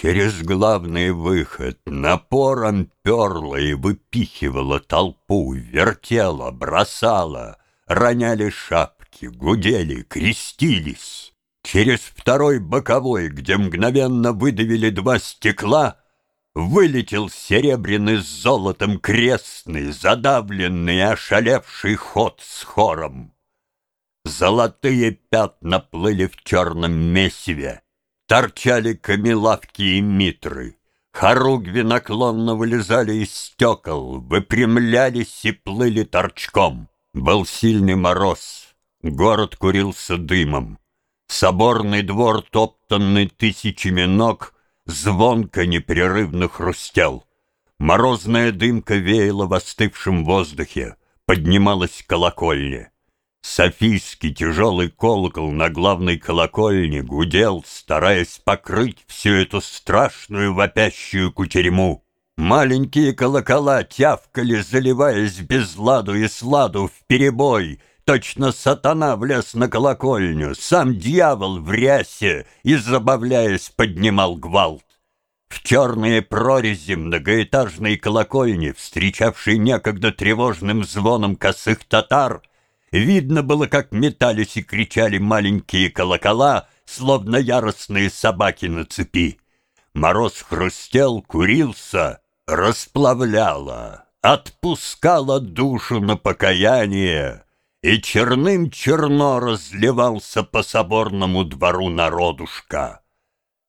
Через главный выход напором перла и выпихивала толпу, вертела, бросала, роняли шапки, гудели, крестились. Через второй боковой, где мгновенно выдавили два стекла, Вылетел серебряный с золотом крестный, Задавленный, ошалевший ход с хором. Золотые пятна плыли в черном месиве, Торчали камелавки и митры, Хоругви наклонно вылезали из стекол, Выпрямлялись и плыли торчком. Был сильный мороз, город курился дымом. Соборный двор, топтанный тысячами ног, Звонко непрерывно хрустел. Морозная дымка веяла в остывшем воздухе, Поднималась колокольня. Софийский тяжелый колокол на главной колокольне гудел, стараясь покрыть всю эту страшную вопящую кутерьму. Маленькие колокола тявкали, заливаясь без ладу и сладу в перебой. Точно сатана влез на колокольню, сам дьявол в рясе и, забавляясь, поднимал гвалт. В черные прорези многоэтажной колокольни, встречавшей некогда тревожным звоном косых татар, Видно было, как метались и кричали маленькие колокола, словно яростные собаки на цепи. Мороз хрустел, курился, расплавляло, отпускало душу на покаяние, и черным черно разливался по соборному двору народушка.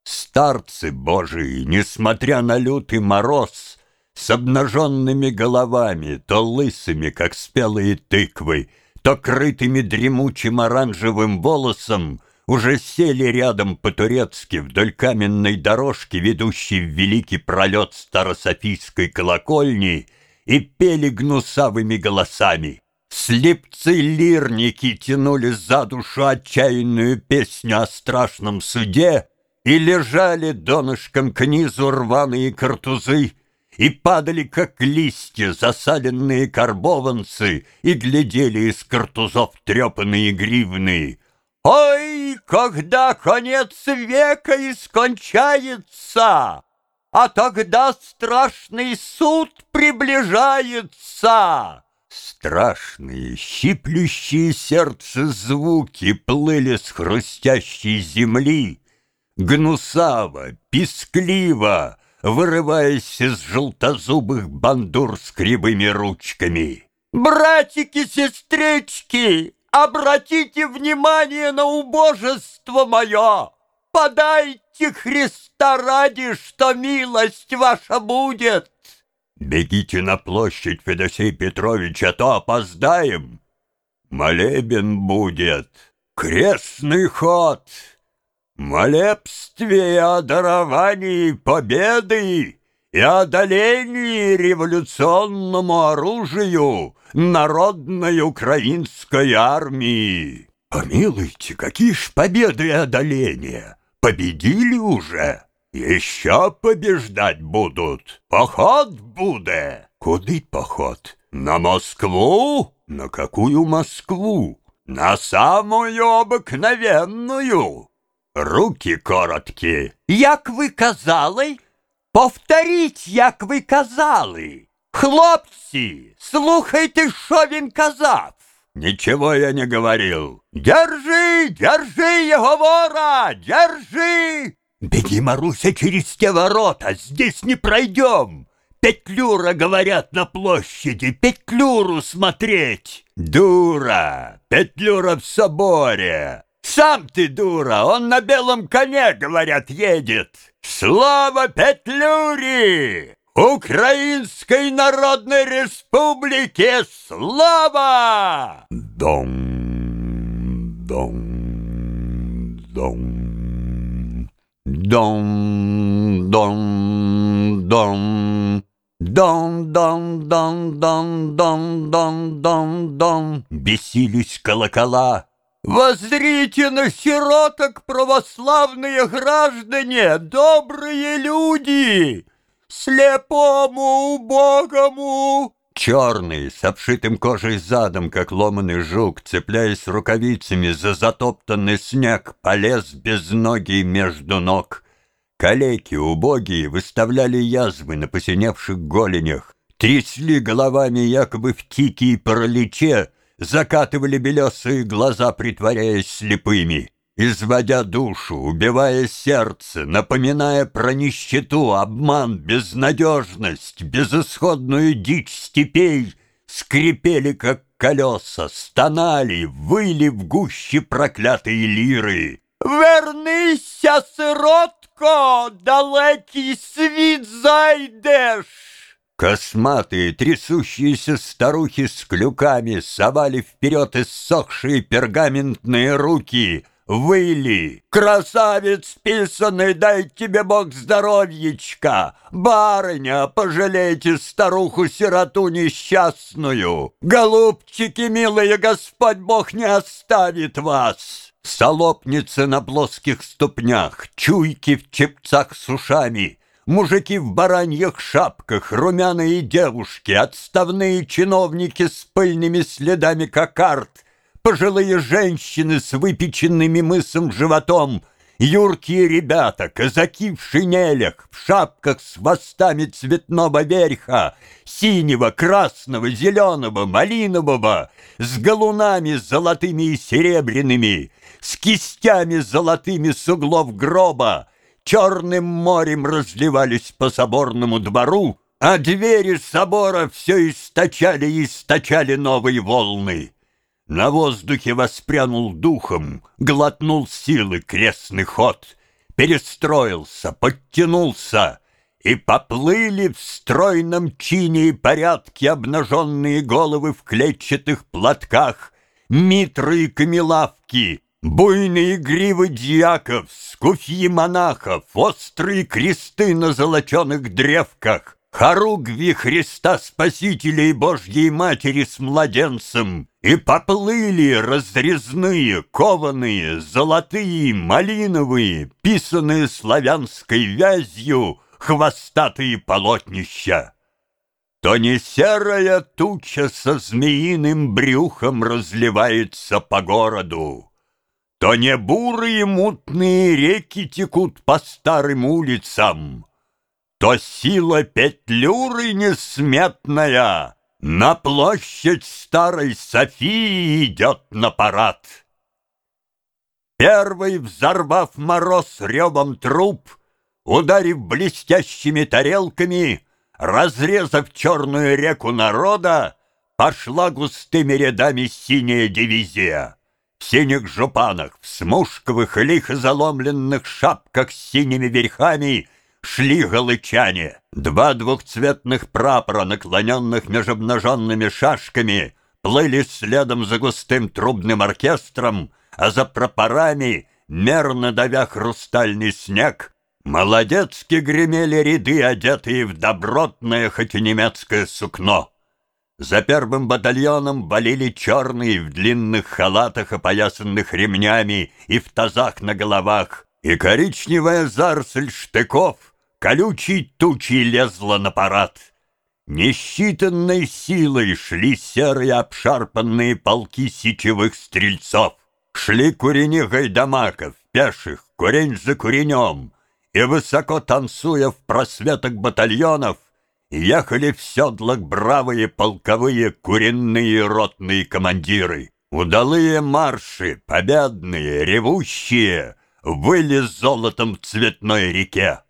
Старцы божии, несмотря на лютый мороз, с обнаженными головами, то лысыми, как спелые тыквы, то крытыми дремучим оранжевым волосом уже сели рядом по-турецки вдоль каменной дорожки, ведущей в великий пролет Старософийской колокольни, и пели гнусавыми голосами. Слепцы-лирники тянули за душу отчаянную песню о страшном суде, и лежали донышком к низу рваные картузы, и падали, как листья, засаленные карбованцы, И глядели из картузов трепанные гривны. «Ой, когда конец века искончается, А тогда страшный суд приближается!» Страшные, щиплющие сердце звуки Плыли с хрустящей земли, Гнусаво, пискливо, вырываясь из желтозубых бандур с кривыми ручками. «Братики-сестрички, обратите внимание на убожество мое! Подайте Христа ради, что милость ваша будет!» «Бегите на площадь, Федосей Петрович, а то опоздаем!» «Молебен будет! Крестный ход!» Молебствие о даровании победы и одолении революционному оружию народной украинской армии. Помилуйте, какие ж победы и одоления! Победили уже! Еще побеждать будут. Поход будет. Куды поход? На Москву? На какую Москву? На самую обыкновенную Руки короткі. Як ви казали? Повторіть, як ви казали. Хлопці, слухайте, що він казав. Ничего я не говорил. Держи, держи его вора, держи! Беги, Маруся, через те ворота, здесь не пройдем. Петлюра, говорят, на площади, Петлюру смотреть. Дура, Петлюра в соборе. Сам ты дура, он на белом коне, говорят, едет. Слава Петлюре! Украинской Народной Республике слава! Дом, дом, дом, дом, дом, дом. Дон, дон, дон, дон, дон, дон, дон, дон. Бесились колокола, Воззрите на сироток, православные граждане, добрые люди! Слепому, убогому!» Черный, с обшитым кожей задом, как ломаный жук, цепляясь рукавицами за затоптанный снег, полез без ноги между ног. Калеки, убогие, выставляли язвы на посиневших голенях, трясли головами якобы в тике и параличе, закатывали белесые глаза, притворяясь слепыми, изводя душу, убивая сердце, напоминая про нищету, обман, безнадежность, безысходную дичь степей, скрипели, как колеса, стонали, выли в гуще проклятые лиры. «Вернися, сиротко, далекий світ зайдеш!» Косматые, трясущиеся старухи с клюками совали вперед иссохшие пергаментные руки, выли. «Красавец писанный, дай тебе Бог здоровьечка! Барыня, пожалейте старуху-сироту несчастную! Голубчики милые, Господь Бог не оставит вас!» Солопницы на плоских ступнях, чуйки в чепцах с ушами — Мужики в бараньих шапках, румяные девушки, отставные чиновники с пыльными следами кокард, пожилые женщины с выпеченными мысом животом, юркие ребята, казаки в шинелях, в шапках с хвостами цветного верха, синего, красного, зеленого, малинового, с галунами золотыми и серебряными, с кистями золотыми с углов гроба, черным морем разливались по соборному двору, а двери собора все источали и источали новые волны. На воздухе воспрянул духом, глотнул силы крестный ход, перестроился, подтянулся, и поплыли в стройном чине и порядке обнаженные головы в клетчатых платках, митры и камелавки, Буйные гривы дьяков, скуфьи монахов, Острые кресты на золоченых древках, Хоругви Христа Спасителя и Божьей Матери с младенцем, И поплыли разрезные, кованые, золотые, малиновые, Писанные славянской вязью, хвостатые полотнища. То не серая туча со змеиным брюхом разливается по городу, то не бурые мутные реки текут по старым улицам, То сила петлюры несметная На площадь старой Софии идет на парад. Первый, взорвав мороз ревом труп, Ударив блестящими тарелками, Разрезав черную реку народа, Пошла густыми рядами синяя дивизия в синих жупанах, в смушковых лихо заломленных шапках с синими верхами шли галычане. Два двухцветных прапора, наклоненных между обнаженными шашками, плыли следом за густым трубным оркестром, а за прапорами, мерно давя хрустальный снег, молодецки гремели ряды, одетые в добротное, хоть и немецкое сукно. За первым батальоном валили черные в длинных халатах, опоясанных ремнями и в тазах на головах, и коричневая зарсель штыков колючей тучей лезла на парад. Несчитанной силой шли серые обшарпанные полки сечевых стрельцов. Шли курени гайдамаков, пеших, курень за куренем, и, высоко танцуя в просветах батальонов, Ехали в седлах бравые полковые куренные ротные командиры. Удалые марши, победные, ревущие, Выли золотом в цветной реке.